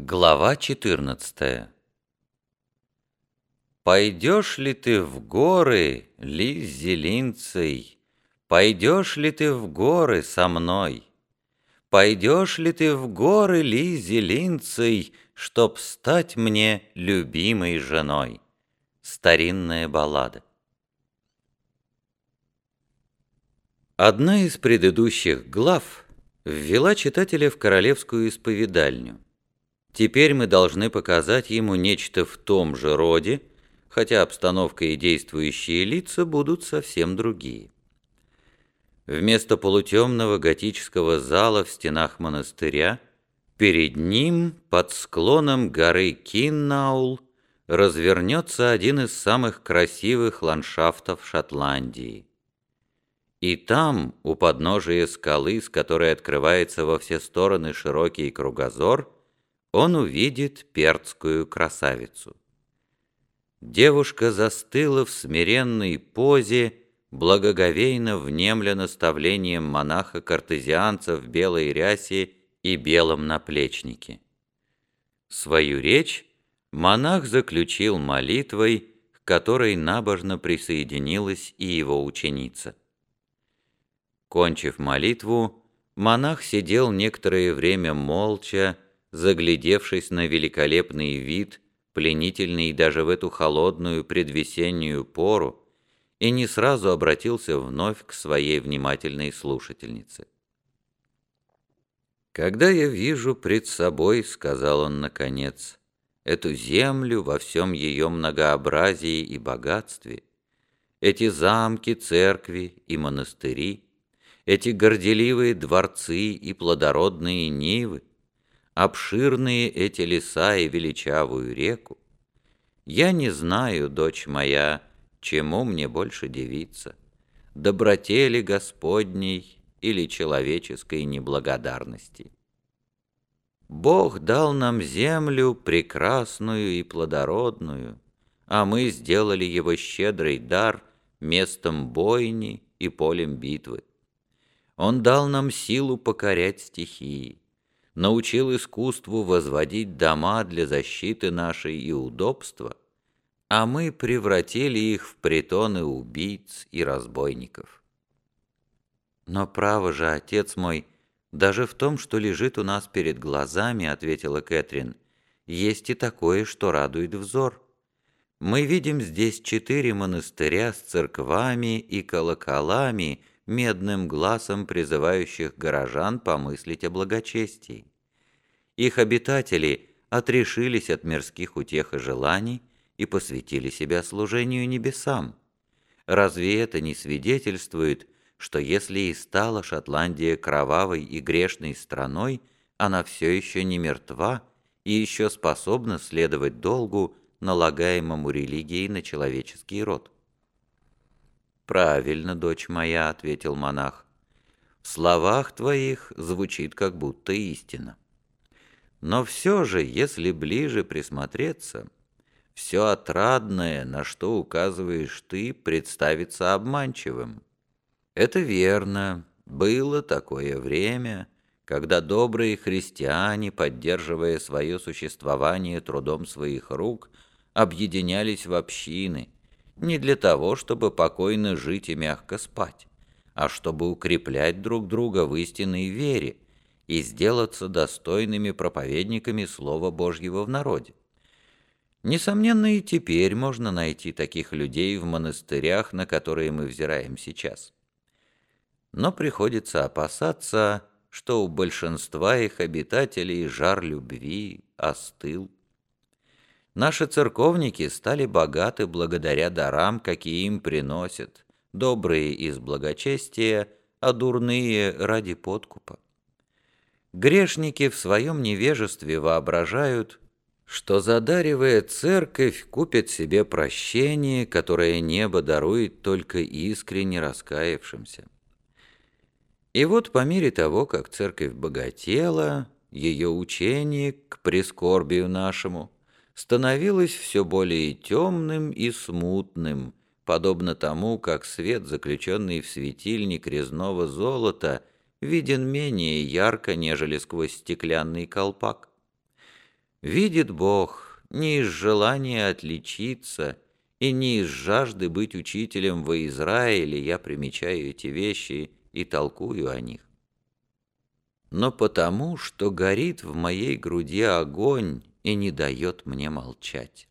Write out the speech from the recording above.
Глава 14 Пойдешь ли ты в горы, ли с зелинцей? Пойдешь ли ты в горы со мной? Пойдешь ли ты в горы, ли зелинцей, Чтоб стать мне любимой женой? Старинная баллада Одна из предыдущих глав ввела читателя в королевскую исповедальню. Теперь мы должны показать ему нечто в том же роде, хотя обстановка и действующие лица будут совсем другие. Вместо полутемного готического зала в стенах монастыря перед ним, под склоном горы Киннаул, развернется один из самых красивых ландшафтов Шотландии. И там, у подножия скалы, с которой открывается во все стороны широкий кругозор, он увидит перцкую красавицу. Девушка застыла в смиренной позе, благоговейно внемля наставлением монаха-картезианца в белой рясе и белом наплечнике. Свою речь монах заключил молитвой, к которой набожно присоединилась и его ученица. Кончив молитву, монах сидел некоторое время молча, заглядевшись на великолепный вид, пленительный даже в эту холодную предвесеннюю пору, и не сразу обратился вновь к своей внимательной слушательнице. «Когда я вижу пред собой, — сказал он наконец, — эту землю во всем ее многообразии и богатстве, эти замки, церкви и монастыри, эти горделивые дворцы и плодородные нивы, обширные эти леса и величавую реку, я не знаю, дочь моя, чему мне больше дивиться, доброте ли Господней или человеческой неблагодарности. Бог дал нам землю прекрасную и плодородную, а мы сделали его щедрый дар местом бойни и полем битвы. Он дал нам силу покорять стихии научил искусству возводить дома для защиты нашей и удобства, а мы превратили их в притоны убийц и разбойников. Но право же, отец мой, даже в том, что лежит у нас перед глазами, ответила Кэтрин, есть и такое, что радует взор. Мы видим здесь четыре монастыря с церквами и колоколами, медным глазом призывающих горожан помыслить о благочестии. Их обитатели отрешились от мирских утех и желаний и посвятили себя служению небесам. Разве это не свидетельствует, что если и стала Шотландия кровавой и грешной страной, она все еще не мертва и еще способна следовать долгу, налагаемому религией на человеческий род? «Правильно, дочь моя», — ответил монах. «В словах твоих звучит как будто истина». Но все же, если ближе присмотреться, все отрадное, на что указываешь ты, представится обманчивым. Это верно, было такое время, когда добрые христиане, поддерживая свое существование трудом своих рук, объединялись в общины, не для того, чтобы покойно жить и мягко спать, а чтобы укреплять друг друга в истинной вере, и сделаться достойными проповедниками Слова Божьего в народе. Несомненно, и теперь можно найти таких людей в монастырях, на которые мы взираем сейчас. Но приходится опасаться, что у большинства их обитателей жар любви остыл. Наши церковники стали богаты благодаря дарам, какие им приносят, добрые из благочестия, а дурные ради подкупа. Грешники в своем невежестве воображают, что, задаривая церковь, купят себе прощение, которое небо дарует только искренне раскаявшимся. И вот по мере того, как церковь богатела, ее учение, к прискорбию нашему, становилось все более темным и смутным, подобно тому, как свет, заключенный в светильник резного золота – виден менее ярко, нежели сквозь стеклянный колпак. Видит Бог, не из желания отличиться и не из жажды быть учителем во Израиле я примечаю эти вещи и толкую о них. Но потому, что горит в моей груди огонь и не дает мне молчать.